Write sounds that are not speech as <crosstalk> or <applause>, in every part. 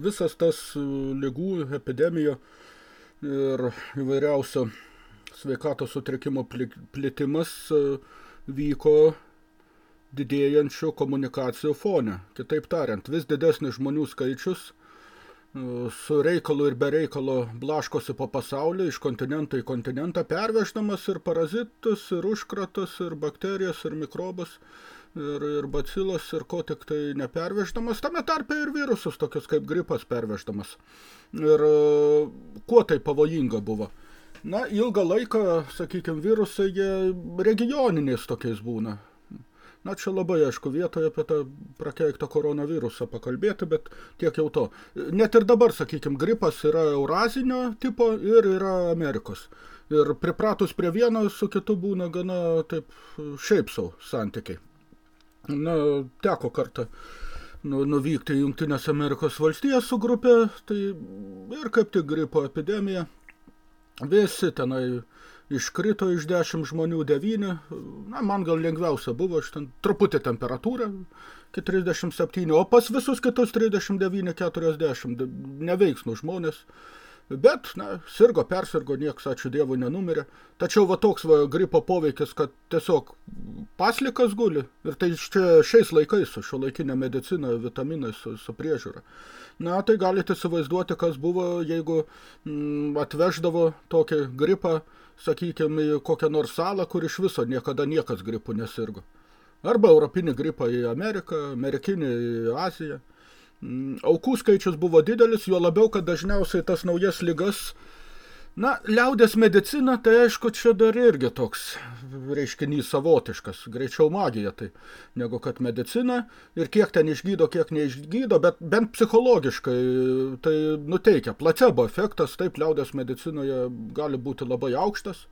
visas tas lygų, epidemija ir įvairiausio sveikatos sutrikimo plitimas vyko didėjančių komunikacijų fone. Kitaip tariant, vis didesnis žmonių skaičius su reikalu ir be reikalo blaškosi po pasaulį, iš kontinento į kontinentą, perveždamas ir parazitus, ir užkratus, ir bakterijas, ir mikrobus, ir, ir bacilos, ir ko tik tai neperveždamas, tame tarpe ir virusus, tokius kaip gripas perveždamas. Ir kuo tai pavojinga buvo? Na, ilgą laiką, sakykime, virusai jie regioniniais tokiais būna. Na, čia labai aišku vietoje apie tą prakeiktą koronavirusą pakalbėti, bet tiek jau to. Net ir dabar, sakykime, gripas yra eurazinio tipo ir yra Amerikos. Ir pripratus prie vieno su kitu būna gana taip šiaip sau santykiai. Na, teko kartą nu, nuvykti į Jungtinės Amerikos valstijas su grupė, tai ir kaip tik gripo epidemija. Visi tenai iškrito iš 10 žmonių 9, na, man gal lengviausia buvo, aš ten truputį temperatūrą, iki 37, o pas visus kitus 39-40, neveiksnų žmonės, bet, na, sirgo, persirgo, nieks, ačiū Dievui, nenumirė. Tačiau va toks va, gripo poveikis, kad tiesiog paslikas guli, ir tai čia šiais laikais su šio laikinė medicina, vitaminai, su, su priežiūra. Na, tai galite įsivaizduoti, kas buvo, jeigu mm, atveždavo tokį gripą, sakykime, į kokią nors salą, kur iš viso niekada niekas gripu nesirgo. Arba europinį gripą į Ameriką, amerikinį į Aziją. Mm, aukų skaičius buvo didelis, jo labiau, kad dažniausiai tas naujas lygas Na, liaudės medicina, tai aišku, čia dar irgi toks reiškinys savotiškas, greičiau magija tai, negu kad medicina, ir kiek ten išgydo, kiek neišgydo, bet bent psichologiškai tai nuteikia. Placebo efektas, taip, liaudės medicinoje gali būti labai aukštas,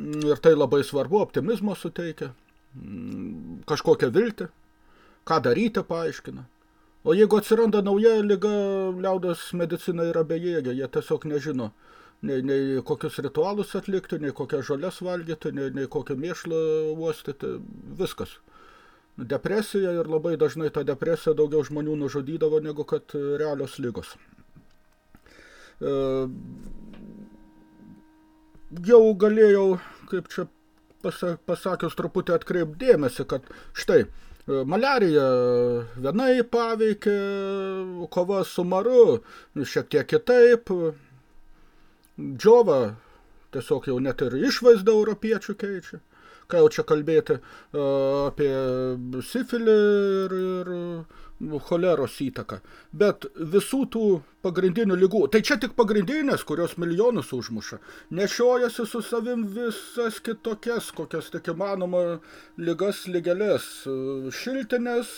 ir tai labai svarbu, optimizmo suteikia, kažkokią viltį, ką daryti paaiškina. O jeigu atsiranda nauja lyga, liaudės medicina yra bejėgė, jie tiesiog nežino, nei, nei kokius ritualus atlikti, nei kokias žolės valgyti, nei, nei kokią mėšlą uostyti, viskas. Depresija ir labai dažnai ta depresija daugiau žmonių nužudydavo negu kad realios lygos. E, jau galėjau, kaip čia pasakius, truputį atkreipdėmėsi, kad štai, e, Malarija vienai paveikė, kova su maru šiek tiek kitaip, Džiova tiesiog jau net ir išvaizdą europiečių keičia. Ką jau čia kalbėti apie sifilį ir, ir choleros įtaką. Bet visų tų pagrindinių lygų, tai čia tik pagrindinės, kurios milijonus užmuša, nešiojasi su savim visas kitokias, kokias tik įmanoma lygas lygelės, šiltinės,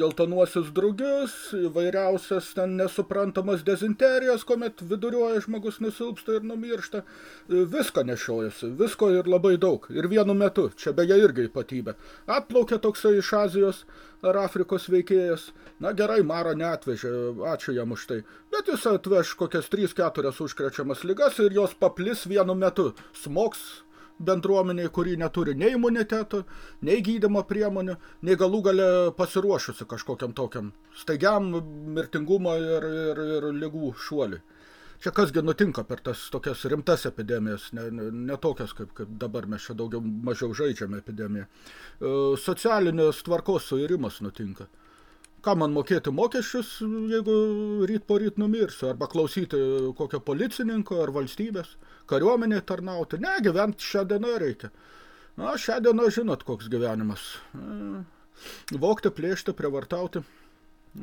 geltonuosius drugius, įvairiausias ten nesuprantamas dezinterijas, kuomet viduriuoja žmogus nusilpsta ir numiršta, viską nešiojasi, visko ir labai daug, ir vienu metu, čia beje irgi ypatybė. Atplaukia toksai iš Azijos ar Afrikos veikėjas, na gerai, Maro neatvežė, ačiū jam už tai, bet jis atveš kokias 3-4 užkrečiamas lygas ir jos paplis vienu metu, smoks bendruomeniai, kuri neturi nei imuniteto, nei gydymo priemonių, nei galų gale pasiruošusi kažkokiam tokiam staigiam mirtingumo ir, ir, ir lygų šuoliui. Čia kasgi nutinka per tas tokias rimtas epidemijas, ne, ne, ne tokias, kaip, kaip dabar mes čia daugiau mažiau žaidžiame epidemiją. E, socialinės tvarkos suirimas nutinka. Ką man mokėti mokesčius, jeigu ryt po ryt numirsiu, arba klausyti kokio policininko ar valstybės, kariuomenė tarnauti. Ne, gyventi šią dieną reikia. Na, šią dieną žinot, koks gyvenimas. E, vokti, plėšti, prievartauti,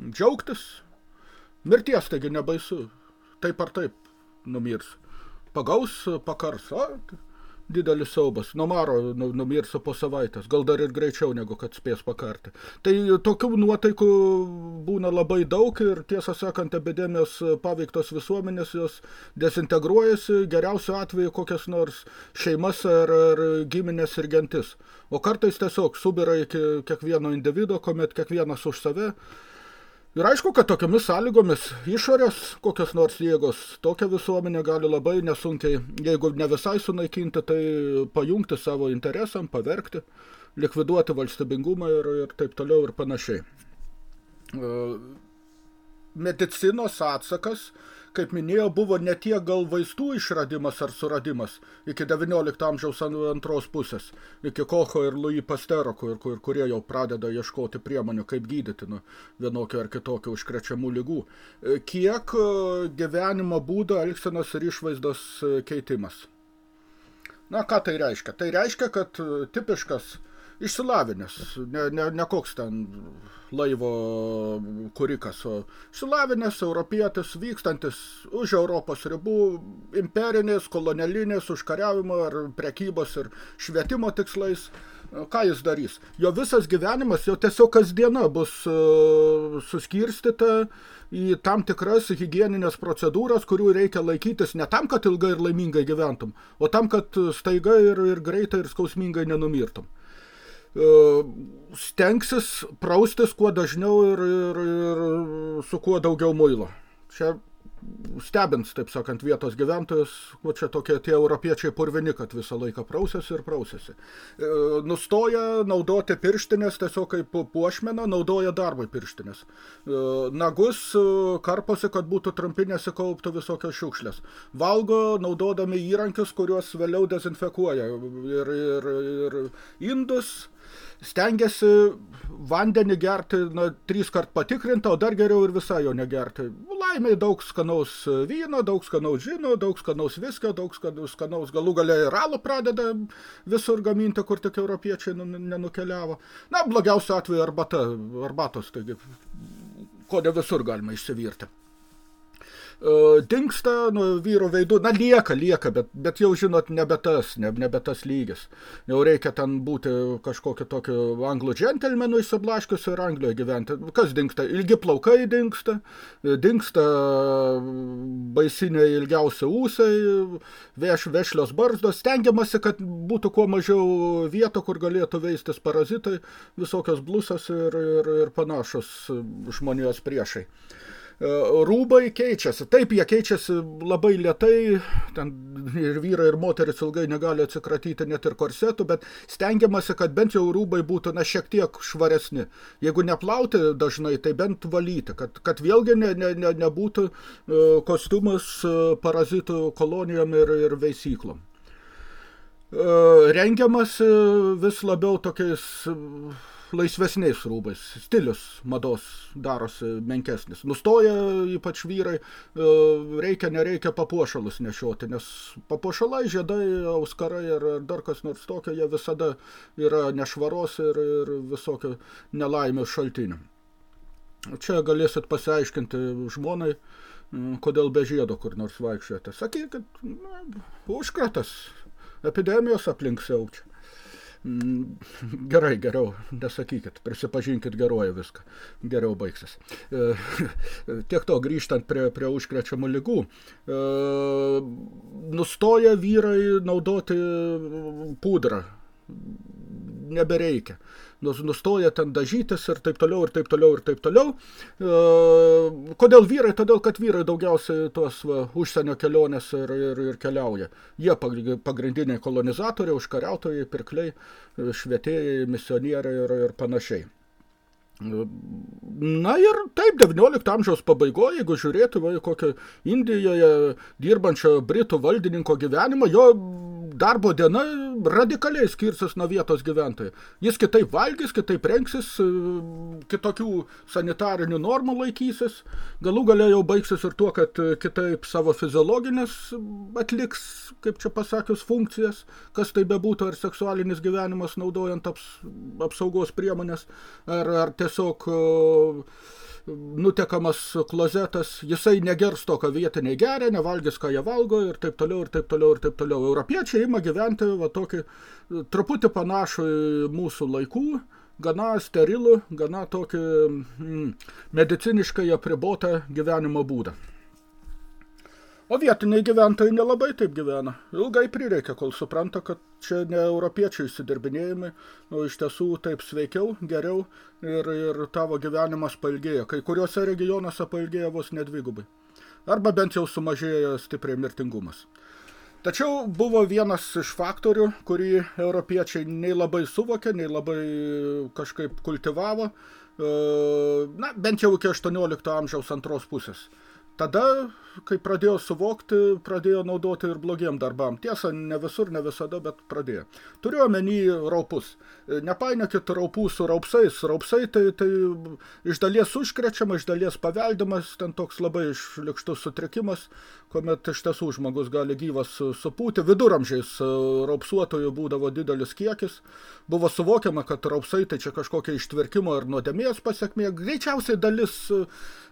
džiaugtis. Mirties taigi nebaisu taip ar taip numirs. Pagaus, pakars, o, didelis siaubas. Nuo maro nu, numirsiu po savaitės, gal dar ir greičiau negu kad spės pakarti. Tai tokių nuotaikų būna labai daug ir tiesą sakant, epidemijos paveiktos visuomenės jos dezintegruojasi geriausiu atveju kokias nors šeimas ar, ar giminės ir gentis. O kartais tiesiog subira iki kiekvieno individo, kuomet kiekvienas už save Ir aišku, kad tokiamis sąlygomis išorės kokios nors jėgos tokią visuomenę gali labai nesunkiai, jeigu ne visai sunaikinti, tai pajungti savo interesam, pavergti, likviduoti valstybingumą ir, ir taip toliau ir panašiai. medicinos atsakas, kaip minėjau, buvo ne tiek gal vaistų išradimas ar suradimas iki 19 amžiaus antros pusės, iki Kocho ir Louis Pastero, kur, kur, kurie jau pradeda ieškoti priemonių, kaip gydyti nuo vienokio ar kitokio užkrečiamų lygų. Kiek gyvenimo būdo, elgsenos ir išvaizdos keitimas. Na, ką tai reiškia? Tai reiškia, kad tipiškas išsilavinęs, ne, ne, ne koks ten laivo kurikas, o išsilavinęs europietis, vykstantis už Europos ribų, imperinės, kolonialinės, užkariavimo ar prekybos ir švietimo tikslais. Ką jis darys? Jo visas gyvenimas jau tiesiog kasdiena bus uh, suskirstyta į tam tikras higieninės procedūras, kurių reikia laikytis ne tam, kad ilgai ir laimingai gyventum, o tam, kad staiga ir, ir greitai ir skausmingai nenumirtum. E, stengsis praustis kuo dažniau ir, ir, ir su kuo daugiau muilo. Čia stebins, taip sakant, vietos gyventojus, o čia tokie tie europiečiai purvini, kad visą laiką prausėsi ir prausėsi. E, nustoja naudoti pirštinės tiesiog kaip puošmeną, naudoja darbui pirštinės. E, nagus karposi, kad būtų trumpinėsi kauptų visokios šiukšlės. Valgo naudodami įrankius, kuriuos vėliau dezinfekuoja. Ir, ir, ir indus, stengiasi vandenį gerti na, trys kart patikrintą, o dar geriau ir visai jo negerti. Laimiai daug skanaus vyno, daug skanaus žino, daug skanaus viskio, daug skanaus galų galia ir alų pradeda visur gaminti, kur tik europiečiai nenukeliavo. Na, blogiausiu atveju arbata, arbatos, taigi, ko ne visur galima išsivirti. Uh, dingsta nu, vyro veidų, na lieka, lieka, bet, bet jau žinot, nebe tas, ne, nebe tas lygis. Jau reikia ten būti kažkokiu tokiu anglų džentelmenu išsiblaškius ir Anglijoje gyventi. Kas dingsta? Ilgi plaukai dingsta, dingsta baisiniai ilgiausi ūsai, veš, vešlios barzdos. Stengiamasi, kad būtų kuo mažiau vietų, kur galėtų veistis parazitai, visokios blusas ir, ir, ir panašus žmonijos priešai. E, rūbai keičiasi. Taip, jie keičiasi labai lietai, ten ir vyrai, ir moteris ilgai negali atsikratyti net ir korsetų, bet stengiamasi, kad bent jau rūbai būtų na, šiek tiek švaresni. Jeigu neplauti dažnai, tai bent valyti, kad, kad vėlgi ne, ne, ne, nebūtų e, kostiumas e, parazitų kolonijom ir, ir veisyklom. Rengiamas vis labiau tokiais laisvesniais rūbais. Stilius mados darosi menkesnis. Nustoja ypač vyrai, e, reikia, nereikia papuošalus nešioti, nes papuošalai, žiedai, auskarai ar dar kas nors tokio, jie visada yra nešvaros ir, ir visokio nelaimės šaltinių. Čia galėsit pasiaiškinti žmonai, kodėl be žiedo kur nors vaikščiojate. Sakykit, užkratas, epidemijos aplink siaučia. Mm, <laughs> gerai, geriau, nesakykit, prisipažinkit geruoju viską, geriau baigsis. E, <laughs> tiek to grįžtant prie, prie užkrečiamų lygų. E, nustoja vyrai naudoti pudrą, nebereikia nustoja ten dažytis ir taip toliau, ir taip toliau, ir taip toliau. E, kodėl vyrai? Todėl, kad vyrai daugiausiai tuos va, užsienio kelionės ir, ir, ir keliauja. Jie pagrindiniai kolonizatoriai, užkariautojai, pirkliai, švietėjai, misionieriai ir, ir panašiai. Na ir taip, 19 amžiaus pabaigoje, jeigu žiūrėtų va, kokią Indijoje dirbančio Britų valdininko gyvenimą, jo darbo diena radikaliai skirsis nuo vietos gyventojų. Jis kitaip valgys, kitaip rengsis, e, kitokių sanitarinių normų laikysis. Galų galia jau baigsis ir tuo, kad kitaip savo fiziologinės atliks, kaip čia pasakius, funkcijas, kas tai bebūtų, ar seksualinis gyvenimas naudojant aps, apsaugos priemonės, ar, ar tiesiog uh, nutekamas klozetas, jisai negers to, ką vietiniai geria, nevalgys, ką jie valgo ir taip toliau, ir taip toliau, ir taip toliau. Europiečiai ima gyventi va tokį truputį panašų į mūsų laikų, gana sterilų, gana tokį mm, mediciniškai apribotą gyvenimo būdą. O vietiniai gyventojai nelabai taip gyvena. Ilgai prireikia, kol supranta, kad čia ne europiečiai įsidirbinėjimai, o iš tiesų taip sveikiau, geriau ir, ir tavo gyvenimas pailgėja. Kai kuriuose regionuose pailgėja vos nedvigubai. Arba bent jau sumažėja stipriai mirtingumas. Tačiau buvo vienas iš faktorių, kurį europiečiai nei labai suvokė, nei labai kažkaip kultivavo, na, bent jau iki 18 amžiaus antros pusės. Tada, kai pradėjo suvokti, pradėjo naudoti ir blogiem darbam. Tiesa, ne visur, ne visada, bet pradėjo. Turiu omeny raupus. Nepainiokit raupų su raupsais. Raupsai tai, tai iš dalies užkrečiama, iš dalies paveldimas, ten toks labai išlikštus sutrikimas, kuomet iš tiesų žmogus gali gyvas supūti. Viduramžiais raupsuotojų būdavo didelis kiekis. Buvo suvokiama, kad raupsai tai čia kažkokia ištvirkimo ir nuodėmės pasiekmė. Greičiausiai dalis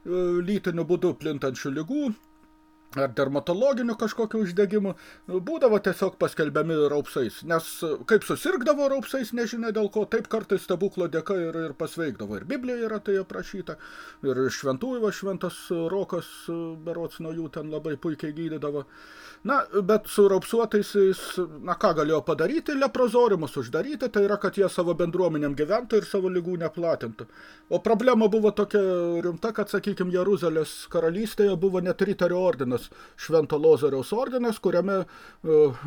lytiniu būdu plintančių lygų ar dermatologinių kažkokių uždegimų, būdavo tiesiog paskelbiami raupsais. Nes kaip susirgdavo raupsais, nežinia dėl ko, taip kartais stebuklo dėka ir, ir pasveikdavo. Ir Biblijoje yra tai aprašyta, ir šventųjų šventas Rokas, berots nuo jų ten labai puikiai gydydavo. Na, bet su raupsuotais, na ką galėjo padaryti, leprozoriumus uždaryti, tai yra, kad jie savo bendruomenėm gyventų ir savo lygų neplatintų. O problema buvo tokia rimta, kad, sakykime, Jeruzalės karalystėje buvo net riterio ordinas, Švento Lozariaus ordinas, kuriame uh,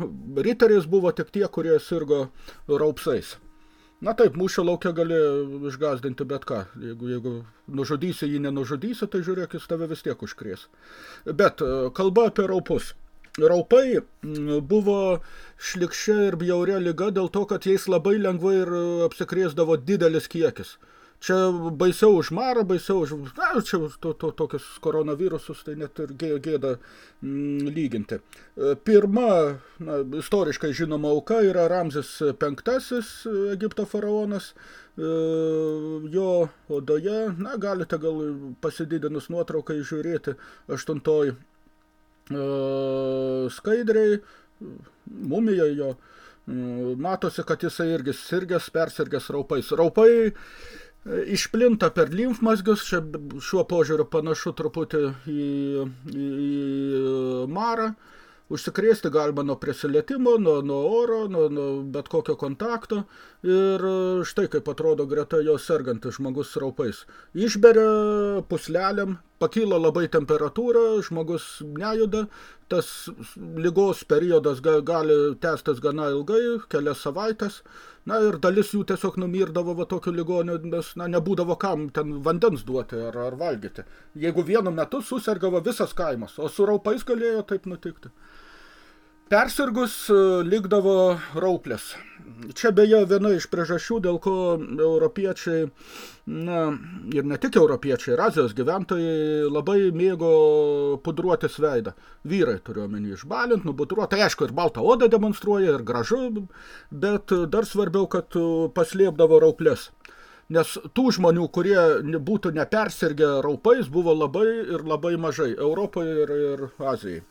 riteriais buvo tik tie, kurie sirgo raupsais. Na taip, mūšio laukia gali išgazdinti bet ką. Jeigu, jeigu nužudysi jį nenužudysi, tai žiūrėk, jis tave vis tiek užkrės. Bet kalba apie raupus. Raupai mm, buvo šlikščia ir bjauria lyga dėl to, kad jais labai lengvai ir apsikrėsdavo didelis kiekis. Čia baisiau už marą, baisiau už... Na, čia to, to, tokius koronavirusus, tai net ir gėda mm, lyginti. E, pirma, na, istoriškai žinoma auka yra Ramzis V, Egipto faraonas. E, jo odoje, na, galite gal pasididinus nuotraukai žiūrėti, aštuntoj E, skaidriai, mumija jo, e, matosi, kad jisai irgi sirgęs, persirgęs raupais. Raupai e, išplinta per limfmazgius, čia šiuo požiūriu panašu truputį į, į, į marą, Užsikrėsti galima nuo prisilietimo, nuo, nuo oro, nuo, nuo bet kokio kontakto ir štai kaip atrodo greta jo sergantis žmogus raupais. Išberia pusleliam, pakyla labai temperatūra, žmogus nejuda, tas lygos periodas gali tęstis gana ilgai, kelias savaitės, na ir dalis jų tiesiog numirdavo va tokiu ligoniu, nes na, nebūdavo kam ten vandens duoti ar, ar valgyti. Jeigu vienu metu susergavo visas kaimas, o su raupais galėjo taip nutikti. Persirgus e, likdavo rauplės. Čia beje viena iš priežasčių, dėl ko europiečiai, na, ir ne tik europiečiai, ir Azijos gyventojai labai mėgo pudruotis veidą. Vyrai turiu omeny išbalint, nubudruoti, tai aišku, ir baltą odą demonstruoja, ir gražu, bet dar svarbiau, kad paslėpdavo rauplės. Nes tų žmonių, kurie būtų nepersirgę raupais, buvo labai ir labai mažai Europoje ir, ir Azijai.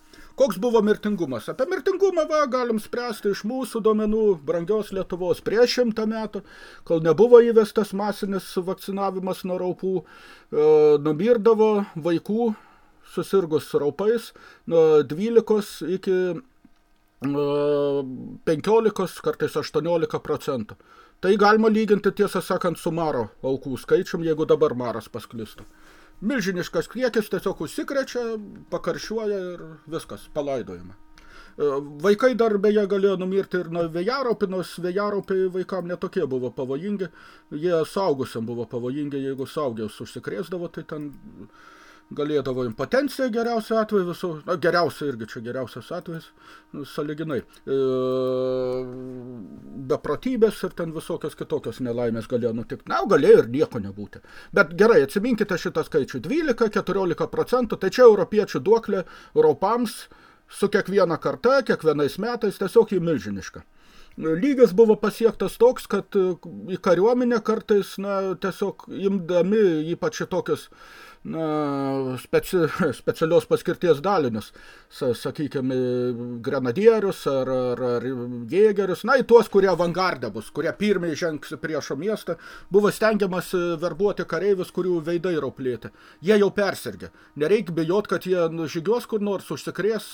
Koks buvo mirtingumas? Apie mirtingumą va, galim spręsti iš mūsų duomenų brangios Lietuvos prieš šimtą metų, kol nebuvo įvestas masinis vakcinavimas nuo raupų, e, numirdavo vaikų susirgus raupais nuo 12 iki 15, e, kartais 18 procentų. Tai galima lyginti, tiesą sakant, su maro aukų skaičium, jeigu dabar maras pasklistų milžiniškas kiekis tiesiog užsikrečia, pakaršiuoja ir viskas, palaidojama. E, vaikai dar beje galėjo numirti ir nuo vėjaraupių, nors vėjaraupiai vaikam netokie buvo pavojingi, jie saugusiam buvo pavojingi, jeigu saugiaus užsikrėsdavo, tai ten galėdavo impotencija geriausiu atveju visų, na, geriausia irgi čia geriausias atvejis, nu, saliginai, e, beprotybės ir ten visokios kitokios nelaimės galėjo nutikti. Na, galėjo ir nieko nebūti. Bet gerai, atsiminkite šitą skaičių. 12-14 procentų, tai čia europiečių duoklė Europams su kiekviena karta, kiekvienais metais tiesiog į milžinišką lygis buvo pasiektas toks, kad į kariuomenę kartais, na, tiesiog imdami ypač tokius na, speci, <laughs> specialios paskirties dalinius, sakykime, grenadierius ar, ar, ar jėgerius, na, į tuos, kurie avangardė bus, kurie pirmiai žengs priešo miestą, buvo stengiamas verbuoti kareivius, kurių veidai rauplėti. Jie jau persirgė. Nereikia bijot, kad jie žygios kur nors, užsikrės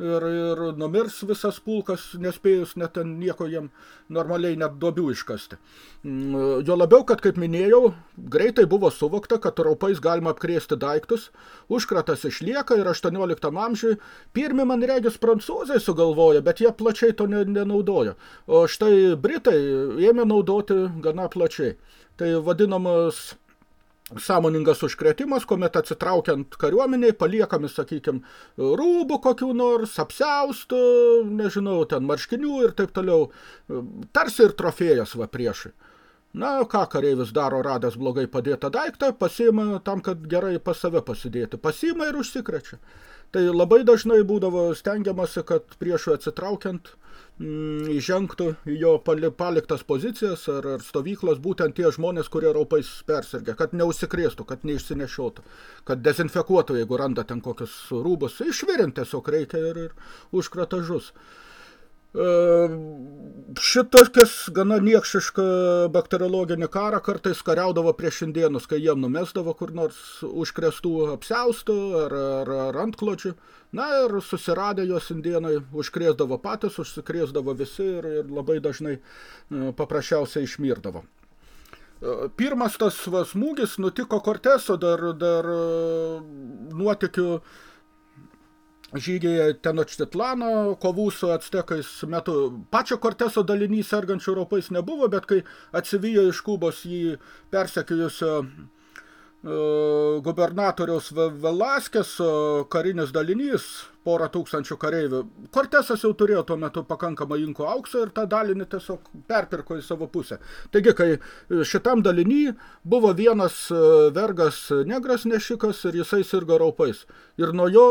ir, ir numirs visas pulkas, nespėjus net ten nieko jiem normaliai net duobių iškasti. Mm, jo labiau, kad, kaip minėjau, greitai buvo suvokta, kad raupais galima apkrėsti daiktus, užkratas išlieka ir 18 amžiui pirmi, man regis, prancūzai sugalvoja, bet jie plačiai to nenaudoja. O štai Britai ėmė naudoti gana plačiai. Tai vadinamas sąmoningas užkretimas, kuomet atsitraukiant kariuomeniai, paliekami, sakykime, rūbų kokių nors, apsiaustų, nežinau, ten marškinių ir taip toliau, tarsi ir trofėjas va priešai. Na, ką kareivis daro, radęs blogai padėtą daiktą, pasiima tam, kad gerai pas save pasidėti. Pasiima ir užsikrečia. Tai labai dažnai būdavo stengiamasi, kad priešui atsitraukiant mm, įžengtų į jo paliktas pozicijas ar, ar stovyklas būtent tie žmonės, kurie raupais persirgė, kad neužsikrėstų, kad neišsinešiotų, kad dezinfekuotų, jeigu randa ten kokius rūbus, išvirint tiesiog reikia ir, ir užkratažus. žus. Šitokias gana niekšišką bakteriologinį karą kartais kariaudavo prieš indienus, kai jiem numesdavo kur nors užkrestų apsiaustų ar, ar, ar antkločių. Na ir susiradę jos indienai užkrėsdavo patys, užsikrėsdavo visi ir, ir labai dažnai paprasčiausiai išmirdavo. Pirmas tas va, smūgis nutiko Korteso dar, dar nuotikių žygiai Tenočtitlano kovų su actekais metu. Pačio Korteso dalinys sergančių Europais nebuvo, bet kai atsivijo iš Kubos jį persekėjusio gubernatoriaus Velaskės karinis dalinys, porą tūkstančių kareivių. Kortesas jau turėjo tuo metu pakankamą inko aukso ir tą dalinį tiesiog perpirko į savo pusę. Taigi, kai šitam dalinį buvo vienas e, vergas negras nešikas ir jisai sirgo raupais. Ir nuo jo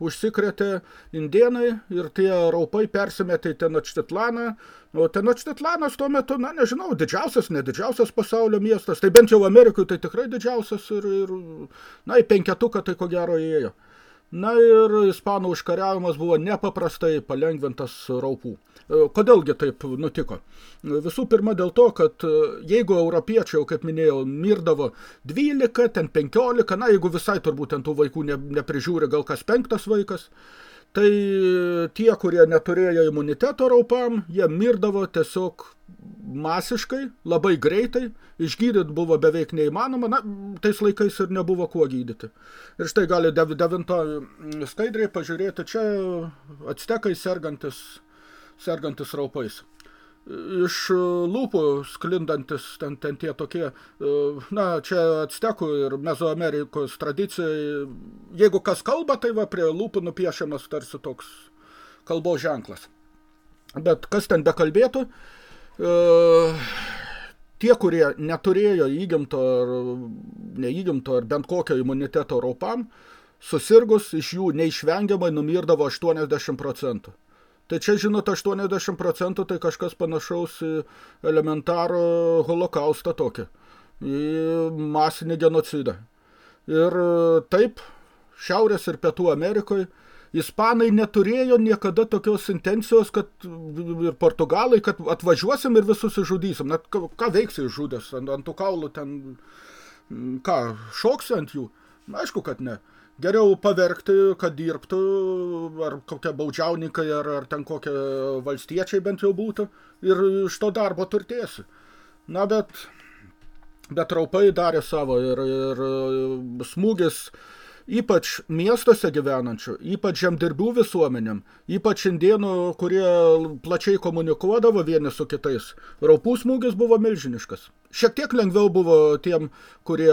užsikrėtė indienai ir tie raupai persimetė į Tenočtitlaną, O Tenočtitlanas tuo metu, na nežinau, didžiausias, ne didžiausias pasaulio miestas, tai bent jau Amerikui tai tikrai didžiausias ir, ir na, į penketuką tai ko gero įėjo. Na ir ispanų užkariavimas buvo nepaprastai palengvintas raupų. E, kodėlgi taip nutiko? Visų pirma dėl to, kad e, jeigu europiečiai, kaip minėjau, mirdavo 12, ten 15, na jeigu visai turbūt tų vaikų ne, neprižiūri gal kas penktas vaikas, tai tie, kurie neturėjo imuniteto raupam, jie mirdavo tiesiog masiškai, labai greitai, išgydyti buvo beveik neįmanoma, na, tais laikais ir nebuvo kuo gydyti. Ir štai gali devinto skaidriai pažiūrėti, čia atstekai sergantis, sergantis raupais iš lūpų sklindantis ten, ten tie tokie, e, na, čia actekų ir Mezoamerikos tradicijai, jeigu kas kalba, tai va prie lūpų nupiešiamas tarsi toks kalbos ženklas. Bet kas ten bekalbėtų, e, tie, kurie neturėjo įgimto ar neįgimto ar bent kokio imuniteto raupam, susirgus iš jų neišvengiamai numirdavo 80 procentų. Tai čia, žinot, 80 procentų tai kažkas panašaus į elementarų holokaustą tokį, į masinį genocidą. Ir taip, Šiaurės ir Pietų Amerikoje Ispanai neturėjo niekada tokios intencijos, kad ir portugalai, kad atvažiuosim ir visus išžudysim. Net ką, ką veiksi išžudęs, ant, ant tų kaulų ten, ką, šoksi ant jų? Aišku, kad ne. Geriau paverkti, kad dirbtų, ar kokie baudžiauninkai, ar, ar ten kokie valstiečiai bent jau būtų, ir iš to darbo turtėsi. Na, bet, bet raupai darė savo ir, ir smūgis ypač miestuose gyvenančių, ypač žemdirbių visuomenėm, ypač indienų, kurie plačiai komunikuodavo vieni su kitais. Raupų smūgis buvo milžiniškas. Šiek tiek lengviau buvo tiem, kurie,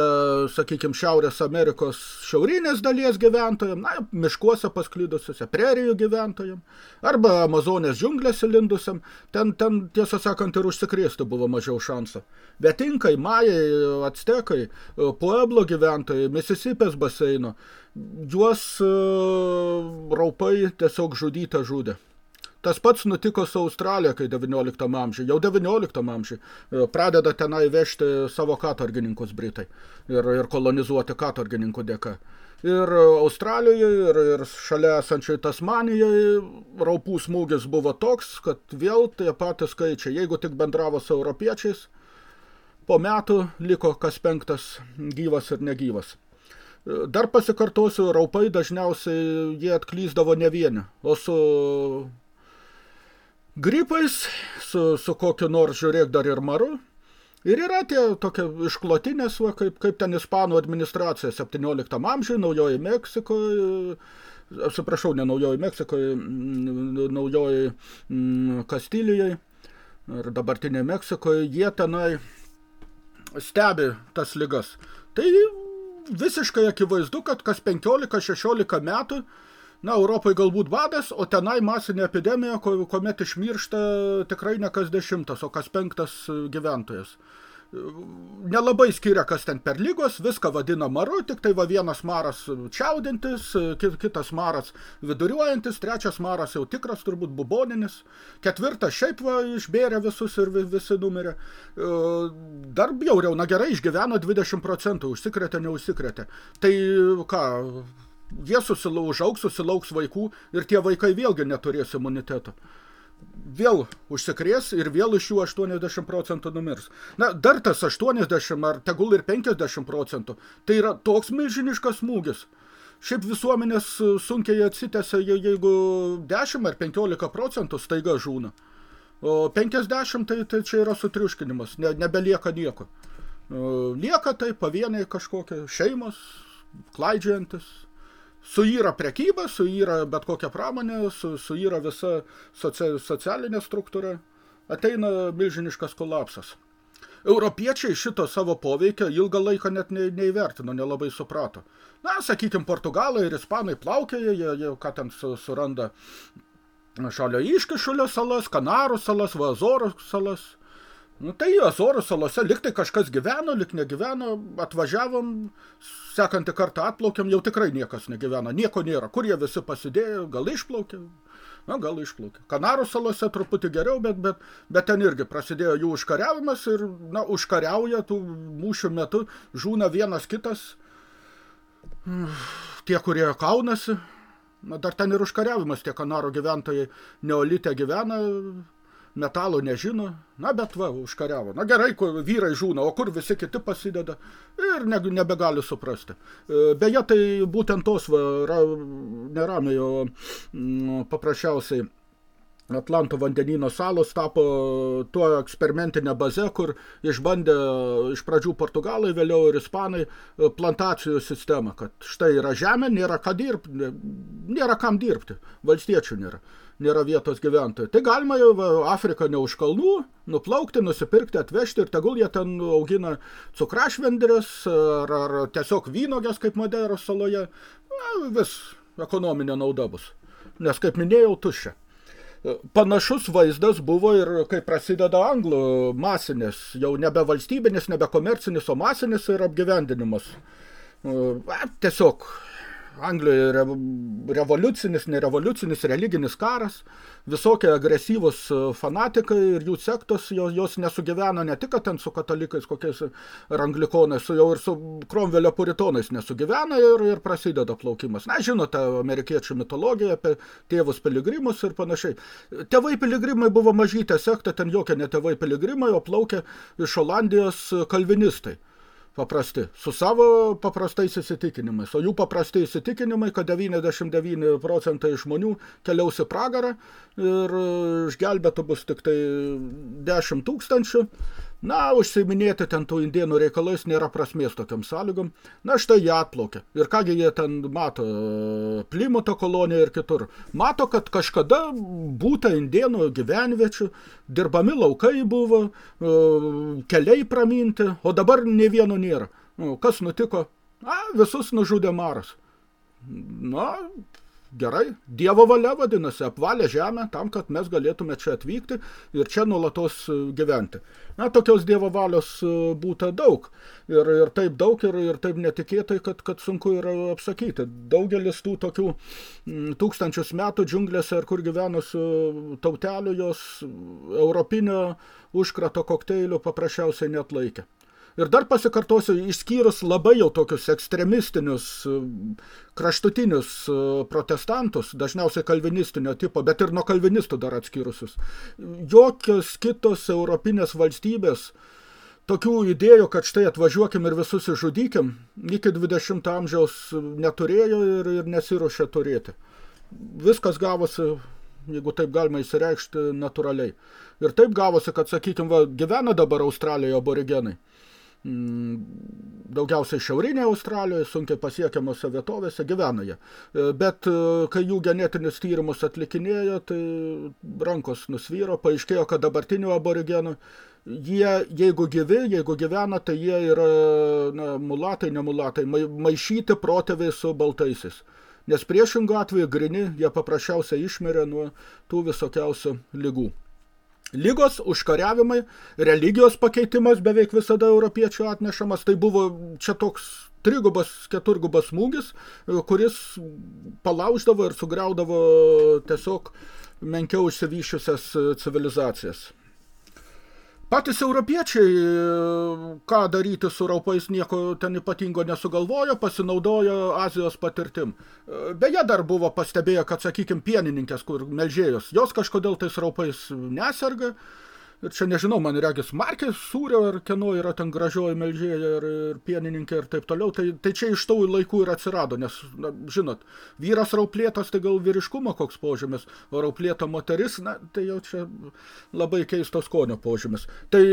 sakykime, Šiaurės Amerikos šiaurinės dalies gyventojam, na, miškuose pasklydusiuose, prerijų gyventojam, arba Amazonės džiunglėse lindusiam, ten, ten, tiesą sakant, ir užsikrėsti buvo mažiau šansų. Bet inkai, majai, actekai, Pueblo gyventojai, Misisipės baseino, juos uh, raupai tiesiog žudyta žudė. Tas pats nutiko su Australija, kai 19 amžiuje, jau 19 amžiuje pradeda tenai vežti savo katorgininkus Britai ir, ir kolonizuoti katorgininkų dėka. Ir Australijoje, ir, ir šalia esančiai Tasmanijoje raupų smūgis buvo toks, kad vėl tie patys skaičiai, jeigu tik bendravo su europiečiais, po metų liko kas penktas gyvas ir negyvas. E, dar pasikartosiu, raupai dažniausiai jie atklyzdavo ne vieni, o su gripais, su, su kokiu nors žiūrėk dar ir maru. Ir yra tie tokia išklotinės, va, kaip, kaip ten ispanų administracija 17 amžiuje, naujoji Meksikoje, atsiprašau, ne naujoji Meksikoje, naujoji Kastilijai ir dabartinė Meksikoje, jie tenai stebi tas ligas. Tai visiškai akivaizdu, kad kas 15-16 metų Na, Europoje galbūt badas, o tenai masinė epidemija, kuomet išmiršta tikrai ne kas dešimtas, o kas penktas gyventojas nelabai skiria, kas ten per lygos, viską vadina maru, tik tai va vienas maras čiaudintis, kitas maras viduriuojantis, trečias maras jau tikras, turbūt buboninis, ketvirtas šiaip va išbėrė visus ir visi numirė. E, dar bjauriau, na gerai, išgyveno 20 procentų, užsikrėtė, neužsikrėtė. Tai ką, jie susilauks, užauks, susilauks vaikų ir tie vaikai vėlgi neturės imuniteto vėl užsikrės ir vėl iš jų 80 procentų numirs. Na, dar tas 80 ar tegul ir 50 procentų, tai yra toks milžiniškas smūgis. Šiaip visuomenės sunkiai atsitęsia, jeigu 10 ar 15 procentų staiga žūna. O 50 tai, tai čia yra sutriuškinimas, ne, nebelieka nieko. Lieka tai pavieniai kažkokie šeimos, klaidžiantis, suyra prekyba, suyra bet kokia pramonė, su, suyra visa socia, socialinė struktūra, ateina milžiniškas kolapsas. Europiečiai šito savo poveikio ilgą laiką net ne, neįvertino, nelabai suprato. Na, sakykime, portugalai ir ispanai plaukėja, jie, jie ką ten su, suranda šalio iškišulio salas, Kanarų salas, Vazorų salas. Nu, tai Azorų salose liktai kažkas gyveno, lik negyveno, atvažiavom, sekantį kartą atplaukėm, jau tikrai niekas negyvena, nieko nėra. Kur jie visi pasidėjo, gal išplaukė? Na, gal išplaukė. Kanarų salose truputį geriau, bet, bet, bet ten irgi prasidėjo jų užkariavimas ir, na, užkariauja tų mūšių metu, žūna vienas kitas, tie, kurie kaunasi, na, dar ten ir užkariavimas, tie Kanarų gyventojai neolite gyvena, metalo nežino, na bet va, užkariavo. Na gerai, kur vyrai žūna, o kur visi kiti pasideda ir ne, nebegali suprasti. E, beje, tai būtent tos va, ra, neramėjo mm, paprasčiausiai Atlanto vandenino salos tapo tuo eksperimentinė baze, kur išbandė iš pradžių portugalai, vėliau ir ispanai plantacijų sistemą, kad štai yra žemė, nėra, ką dirbti, nėra kam dirbti, valstiečių nėra nėra vietos gyventojų. Tai galima jau Afriką ne už kalnų, nuplaukti, nusipirkti, atvežti ir tegul jie ten augina cukrašvendrės ar, ar tiesiog vynogės kaip Madeiros saloje. Na, vis ekonominė nauda bus. Nes, kaip minėjau, tuščia. Panašus vaizdas buvo ir kai prasideda anglų masinės, jau nebe valstybinis, nebe komercinis, o masinis ir apgyvendinimas. Tiesiog Anglijoje re, revoliucinis, nerevoliucinis, religinis karas, visokie agresyvus e, fanatikai ir jų sektos, jos, jos nesugyveno ne tik ten su katalikais, kokiais ar anglikonais, su jau ir su Kromvelio puritonais nesugyvena ir, ir prasideda plaukimas. Na, žinote, amerikiečių mitologija apie tėvus piligrimus ir panašiai. Tėvai piligrimai buvo mažytė sekta, ten jokie ne tėvai piligrimai, o plaukė iš Olandijos kalvinistai paprasti, su savo paprastais įsitikinimais. O jų paprasti įsitikinimai, kad 99 procentai žmonių keliaus į pragarą ir išgelbėtų bus tik tai 10 tūkstančių. Na, užsiminėti ten tų indienų reikalais nėra prasmės tokiam sąlygom. Na, štai jie atplaukė. Ir kągi jie ten mato, Plimuto kolonija ir kitur. Mato, kad kažkada būta indienų gyvenviečių, dirbami laukai buvo, keliai praminti, o dabar ne vieno nėra. Kas nutiko? A, visus nužudė maras. Na, Gerai, Dievo valia vadinasi, apvalė žemę tam, kad mes galėtume čia atvykti ir čia nuolatos e, gyventi. Na, tokios Dievo valios e, būta daug. Ir, ir taip daug, ir, ir taip netikėtai, kad, kad sunku yra apsakyti. Daugelis tų tokių tūkstančius metų džiunglėse, ar kur gyvenusių tautelių, jos europinio užkrato kokteilių paprasčiausiai net laikė. Ir dar pasikartosiu, išskyrus labai jau tokius ekstremistinius, kraštutinius e, protestantus, dažniausiai kalvinistinio tipo, bet ir nuo kalvinistų dar atskirusius. Jokios kitos europinės valstybės tokių idėjų, kad štai atvažiuokim ir visus išžudykim, iki 20 amžiaus neturėjo ir, ir nesiruošė turėti. Viskas gavosi jeigu taip galima įsireikšti, natūraliai. Ir taip gavosi, kad, sakykime, va, gyvena dabar Australijoje aborigenai. Mm, daugiausiai šiaurinėje Australijoje, sunkiai pasiekiamose vietovėse gyvena jie. E, bet e, kai jų genetinius tyrimus atlikinėjo, tai rankos nusvyro, paaiškėjo, kad dabartinių aborigenų jie, jeigu gyvi, jeigu gyvena, tai jie yra na, mulatai, nemulatai, maišyti protėviai su baltaisiais. Nes priešingų atveju grini, jie paprasčiausiai išmirė nuo tų visokiausių lygų. Lygos, užkariavimai, religijos pakeitimas beveik visada europiečių atnešamas, tai buvo čia toks trigubas, keturgubas smūgis, kuris palauždavo ir sugriaudavo tiesiog menkiau išsivyščiusias civilizacijas. Patys europiečiai, ką daryti su raupais, nieko ten ypatingo nesugalvojo, pasinaudojo Azijos patirtim. Beje, dar buvo pastebėję, kad, sakykime, pienininkės, kur melžėjos, jos kažkodėl tais raupais neserga, Ir čia nežinau, man regis markės sūrio ar kieno yra ten gražioji melžėja ir, ir pienininkė ir taip toliau. Tai, tai čia iš tų laikų ir atsirado, nes, na, žinot, vyras rauplėtas, tai gal vyriškumo koks požymis, o rauplėta moteris, na, tai jau čia labai keisto skonio požymis. Tai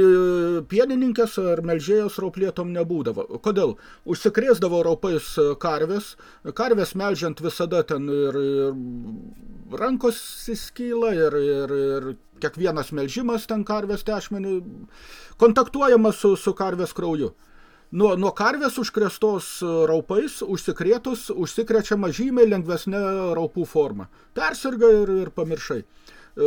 pienininkės ar melžėjos rauplėtom nebūdavo. Kodėl? Užsikrėsdavo raupais karvės, karvės melžiant visada ten ir, ir rankos įskyla ir, ir, ir kiekvienas melžimas ten karvės tešmenį, kontaktuojama su, su karvės krauju. Nuo, nuo karvės užkrestos raupais užsikrėtus užsikrečiama žymiai lengvesnė raupų forma. Persirga ir, ir pamiršai. E,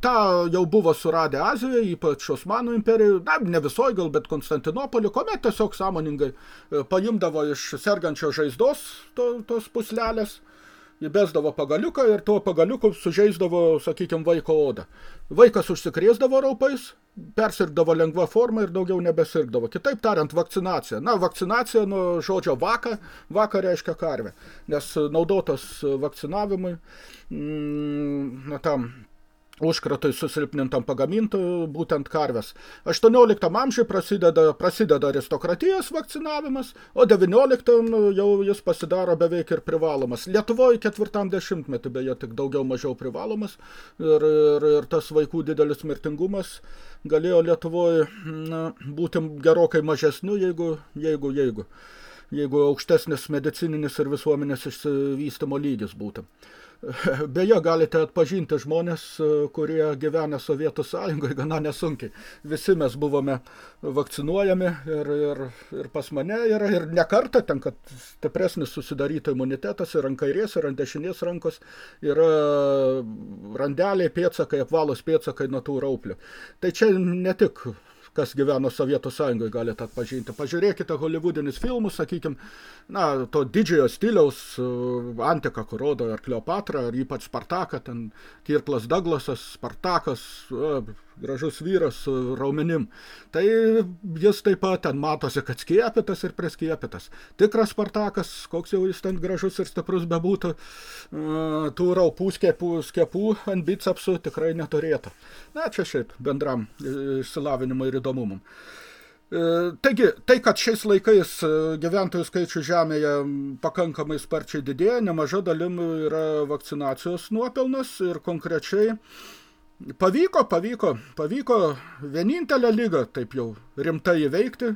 ta jau buvo suradę Azijoje, ypač Osmanų imperijoje, na, ne visoji gal, bet Konstantinopolio, kuomet tiesiog sąmoningai e, paimdavo iš sergančio žaizdos to, tos puslelės, įbesdavo pagaliuką ir tuo pagaliuku sužeisdavo, sakykime, vaiko odą. Vaikas užsikrėsdavo raupais, persirgdavo lengva forma ir daugiau nebesirgdavo. Kitaip tariant, vakcinacija. Na, vakcinacija nuo žodžio vaka, vaka reiškia karvę, nes naudotas vakcinavimui, mm, na tam užkratui susilpnintam pagamintų būtent karvės. 18 amžiui prasideda, prasideda aristokratijos vakcinavimas, o 19 jau jis pasidaro beveik ir privalomas. Lietuvoje ketvirtam dešimtmetį beje tik daugiau mažiau privalomas ir, ir, ir tas vaikų didelis mirtingumas galėjo Lietuvoje na, būti gerokai mažesniu, jeigu, jeigu, jeigu, jeigu aukštesnis medicininis ir visuomenės išsivystymo lygis būtų. <laughs> Beje, galite atpažinti žmonės, kurie gyvena Sovietų sąjungoje gana nesunkiai. Visi mes buvome vakcinuojami ir, ir, ir pas mane yra ir ne kartą ten, kad stipresnis susidarytų imunitetas ir ant kairės ir ant dešinės rankos yra randeliai, pėtsakai, apvalus pėtsakai nuo tų rauplių. Tai čia ne tik kas gyveno Sovietų sąjungoje, galite atpažinti. Pažiūrėkite holivudinis filmus, sakykime, na, to didžiojo stiliaus antiką, kur rodo ar Kleopatra, ar ypač Spartaką, ten Kirklas Douglasas, Spartakas, gražus vyras su raumenim. Tai jis taip pat ten matosi, kad skiepytas ir preskiepytas. Tikras Spartakas, koks jau jis ten gražus ir stiprus bebūtų, tų raupų skiepų, skiepų ant bicepsų tikrai neturėtų. Na, čia šiaip bendram išsilavinimui ir įdomumum. Taigi, tai, kad šiais laikais gyventojų skaičių Žemėje pakankamai sparčiai didėja, nemaža dalim yra vakcinacijos nuopelnas ir konkrečiai Pavyko, pavyko, pavyko vienintelę lygą taip jau rimtai įveikti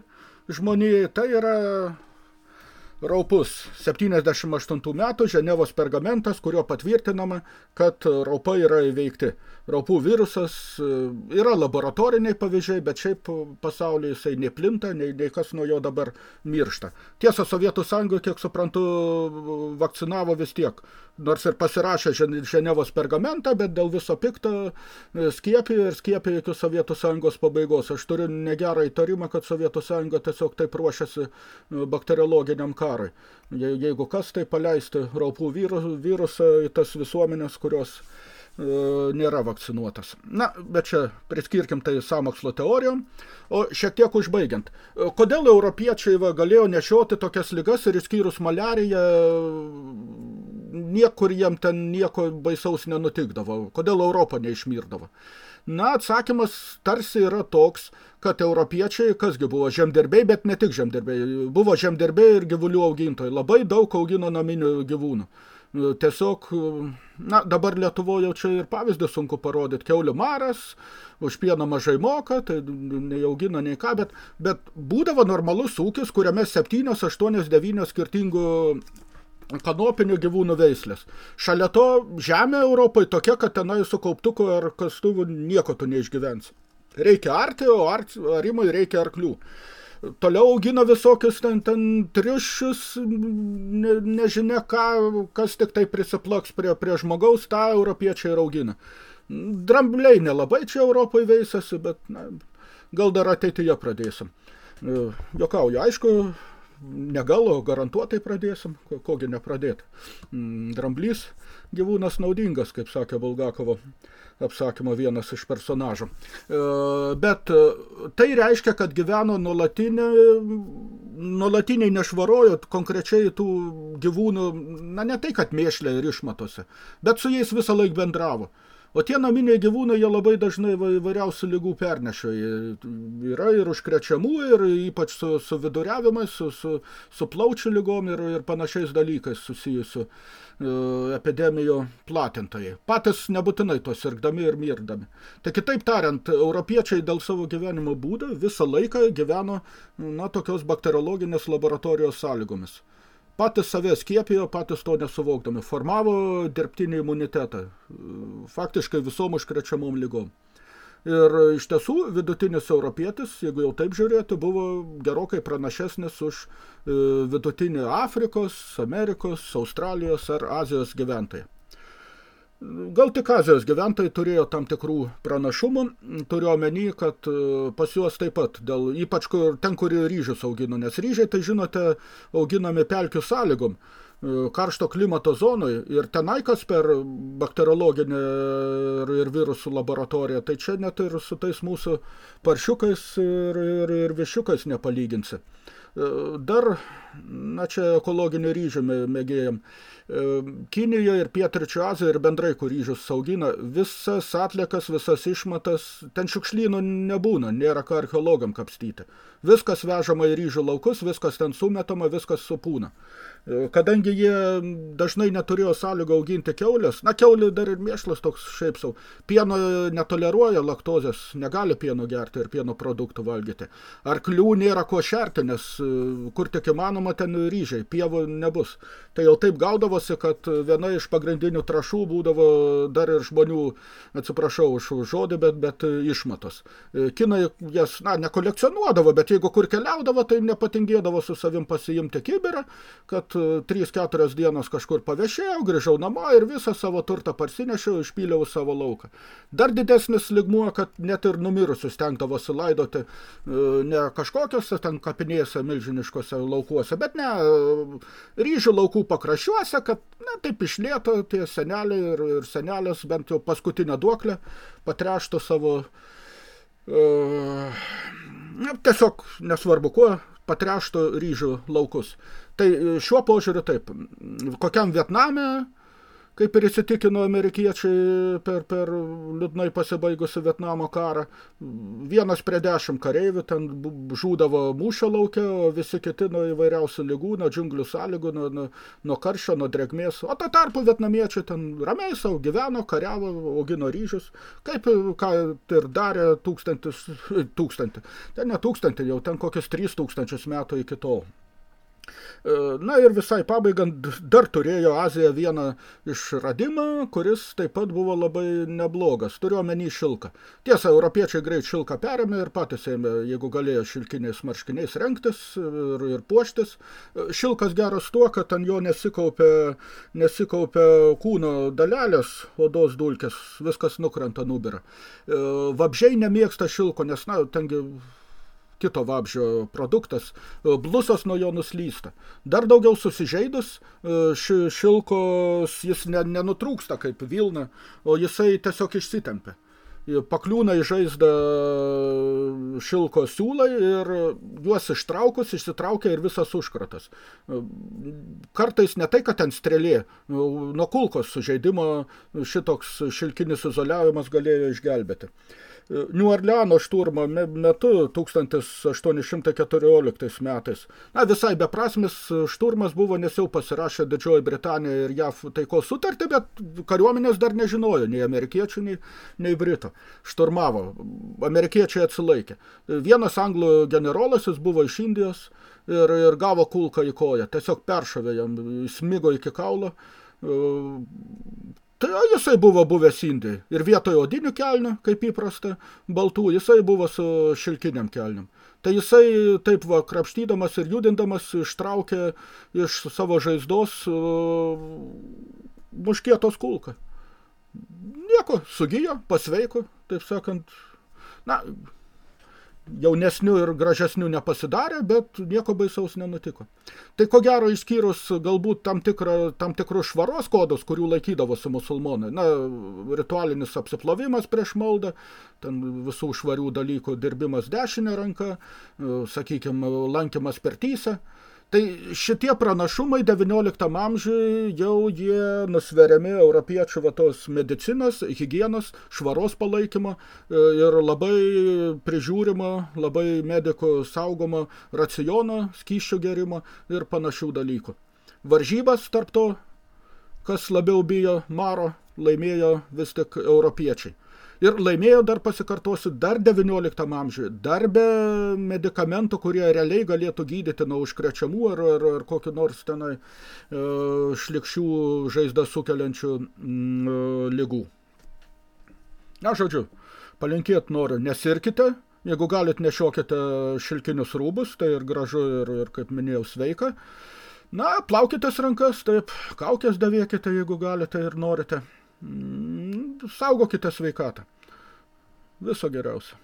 žmonijai, tai yra raupus 78 metų Ženevos pergamentas, kurio patvirtinama, kad raupai yra įveikti. Raupų virusas e, yra laboratoriniai pavyzdžiai, bet šiaip pasaulyje jisai neplinta, nei, nei kas nuo jo dabar miršta. Tiesa, Sovietų sąjungoje, kiek suprantu, vakcinavo vis tiek. Nors ir pasirašė Ženevos pergamentą, bet dėl viso pikto e, skiepė ir skiepė iki Sovietų sąjungos pabaigos. Aš turiu negerą įtarimą, kad Sovietų sąjunga tiesiog taip ruošiasi e, bakteriologiniam karui. Je, jeigu kas, tai paleisti raupų virusą į tas visuomenės, kurios E, nėra vakcinuotas. Na, bet čia priskirkim tai samokslo teorijom. O šiek tiek užbaigiant. E, kodėl europiečiai va, galėjo nešioti tokias ligas ir išskyrus malariją, niekur jiem ten nieko baisaus nenutikdavo. Kodėl Europa neišmirdavo? Na, atsakymas tarsi yra toks, kad europiečiai, kasgi buvo žemdirbiai, bet ne tik žemdirbiai, buvo žemdirbiai ir gyvulių augintojai. Labai daug augino naminių gyvūnų. Tiesiog, na, dabar Lietuvoje jau čia ir pavyzdį sunku parodyti, keulių maras, už pieną mažai moka, tai nei augina, nei ką, bet, bet būdavo normalus ūkis, kuriame 7, 8, 9 skirtingų kanopinių gyvūnų veislės. Šalia to žemė Europai tokia, kad tenai su kauptuku ar kastuvu nieko tu neišgyvensi. Reikia arti, o art, arimui reikia arklių. Toliau augina visokius ten, ten triušius, ne, nežinia ką, kas tik tai prisiplaks prie, prie žmogaus, tą europiečiai ir augina. Drambliai nelabai čia Europoje veisasi, bet na, gal dar ateityje pradėsim. Jokauju, aišku, negal, o garantuotai pradėsim, kogi nepradėti. Mm, dramblys gyvūnas naudingas, kaip sakė Bulgakovo apsakymo vienas iš personažų. E, bet e, tai reiškia, kad gyveno nuolatinė, nuolatiniai nešvarojo konkrečiai tų gyvūnų, na ne tai, kad mėšlė ir išmatose, bet su jais visą laik bendravo. O tie naminiai gyvūnai, jie labai dažnai įvairiausių lygų pernešioja. Yra ir užkrečiamų, ir ypač su, su viduriavimais, su, su, su plaučių lygom ir, ir panašiais dalykais susijusių e, epidemijų platintojai. Patys nebūtinai to sirgdami ir mirdami. Tai kitaip tariant, europiečiai dėl savo gyvenimo būdo visą laiką gyveno na, tokios bakteriologinės laboratorijos sąlygomis patys save skiepijo, patys to nesuvokdami, formavo dirbtinį imunitetą, faktiškai visom užkrečiamom lygom. Ir iš tiesų vidutinis europietis, jeigu jau taip žiūrėtų, buvo gerokai pranašesnis už e, vidutinį Afrikos, Amerikos, Australijos ar Azijos gyventojai. Gal tik Azijos gyventojai turėjo tam tikrų pranašumų, turiu omeny, kad e, pas juos taip pat, dėl, ypač kur, ten, kur ryžius augino, nes ryžiai, tai žinote, auginami pelkių sąlygom, e, karšto klimato zonoj ir tenai kas per bakteriologinę ir, ir virusų laboratoriją, tai čia net ir su tais mūsų paršiukais ir, ir, ir višiukais nepalyginsi. E, dar, na čia ekologinį ryžių mėgėjam, Kinijoje ir Pietričio Azijoje ir bendrai, kur ryžius saugina, visas atlikas, visas išmatas, ten šiukšlynų nebūna, nėra ką archeologam kapstyti. Viskas vežama į ryžių laukus, viskas ten sumetama, viskas supūna. Kadangi jie dažnai neturėjo sąlygą auginti keulės, na, keulė dar ir mėšlas toks šiaip sau, pieno netoleruoja laktozės, negali pieno gerti ir pieno produktų valgyti. Arklių nėra ko šerti, nes kur tik įmanoma ten ryžiai, pievų nebus. Tai jau taip gaudavosi, kad viena iš pagrindinių trašų būdavo dar ir žmonių, atsiprašau už žodį, bet, bet išmatos. Kinai jas, na, nekolekcionuodavo, bet jeigu kur keliaudavo, tai nepatingėdavo su savim pasiimti kibirą, kad 3-4 e, dienos kažkur pavešėjau, grįžau namo ir visą savo turtą parsinešiau, išpyliau savo lauką. Dar didesnis ligmuo, kad net ir numirusius tenkdavosi laidoti e, ne kažkokiose ten kapinėse milžiniškose laukuose, bet ne e, ryžių laukų pakraščiuose, kad na, taip išlėto tie seneliai ir, ir senelės bent jau paskutinę duoklę patreštų savo uh, tiesiog nesvarbu kuo, patreštų ryžių laukus. Tai e, šiuo požiūriu taip, kokiam Vietname, kaip ir įsitikino amerikiečiai per, per liūdnai pasibaigusi Vietnamo karą, vienas prie dešimt kareivių ten žūdavo mūšio laukia, o visi kiti nuo įvairiausių lygų, nuo džiunglių sąlygų, nuo, nuo, nuo karščio, nuo drėgmės. O to tarpu vietnamiečiai ten ramiai savo gyveno, kariavo, augino ryžius, kaip ką ir darė tūkstantis, tūkstantį. Ten ne tūkstantį, jau ten kokius trys tūkstančius metų iki tol. E, na ir visai pabaigant, dar turėjo Azija vieną išradimą, kuris taip pat buvo labai neblogas. Turiu omeny šilką. Tiesa, europiečiai greit šilką perėmė ir patys ėmė, jeigu galėjo šilkiniais marškiniais rengtis ir, ir puoštis. E, šilkas geras tuo, kad ant jo nesikaupė, nesikaupė kūno dalelės, odos dulkės, viskas nukrenta, nubira. E, vabžiai nemėgsta šilko, nes, na, tengi kito vabžio produktas, e, blusas nuo jo nuslysta. Dar daugiau susižeidus, e, ši, šilkos jis ne, nenutrūksta kaip vilna, o jisai tiesiog išsitempia. Pakliūna į žaizdą šilko siūlai ir juos ištraukus išsitraukia ir visas užkratas. E, kartais ne tai, kad ten strėlė, nuo kulkos sužeidimo šitoks šilkinis izoliavimas galėjo išgelbėti. New Orleano šturmo metu 1814 metais. Na, visai beprasmis šturmas buvo, nes jau pasirašė Didžioji Britanija ir JAV taikos sutartį, bet kariuomenės dar nežinojo, nei amerikiečių, nei, nei Brito. Šturmavo. Amerikiečiai atsilaikė. Vienas anglų generolas, jis buvo iš Indijos ir, ir gavo kulką į koją. Tiesiog peršovė jam, smigo iki kaulo Tai jisai buvo buvęs Indijai. Ir vietoj odinių kelnių, kaip įprasta, baltų, jisai buvo su šilkiniam kelniam. Tai jisai taip va, krapštydamas ir judindamas ištraukė iš savo žaizdos uh, muškėtos kulką. Nieko, sugijo, pasveiko, taip sakant, na, jaunesnių ir gražesnių nepasidarė, bet nieko baisaus nenutiko. Tai ko gero išskyrus galbūt tam, tikrą, tam tikrus švaros kodus, kurių laikydavosi musulmonai. Na, ritualinis apsiplovimas prieš maldą, ten visų švarių dalykų dirbimas dešinė ranka, sakykime, lankymas pertyse. Tai šitie pranašumai 19 amžiui jau jie nusveriami europiečių va, tos medicinos, hygienos, švaros palaikymo e, ir labai prižiūrimo, labai medikų saugomo raciono, skyščių gerimo ir panašių dalykų. Varžybas tarp to, kas labiau bijo maro, laimėjo vis tik europiečiai. Ir laimėjo, dar pasikartosiu, dar 19 amžiuje, dar be medikamentų, kurie realiai galėtų gydyti nuo užkrečiamų ar, ar, ar kokį nors tenai e, šlikščių žaizdą sukeliančių mm, e, lygų. Na, žodžiu, palinkėt noriu, nesirkite, jeigu galit nešiokite šilkinius rūbus, tai ir gražu ir, ir kaip minėjau, sveika. Na, plaukitės rankas, taip, kaukės davėkite, jeigu galite ir norite. Mm, saugokite sveikatą. Viso geriausio.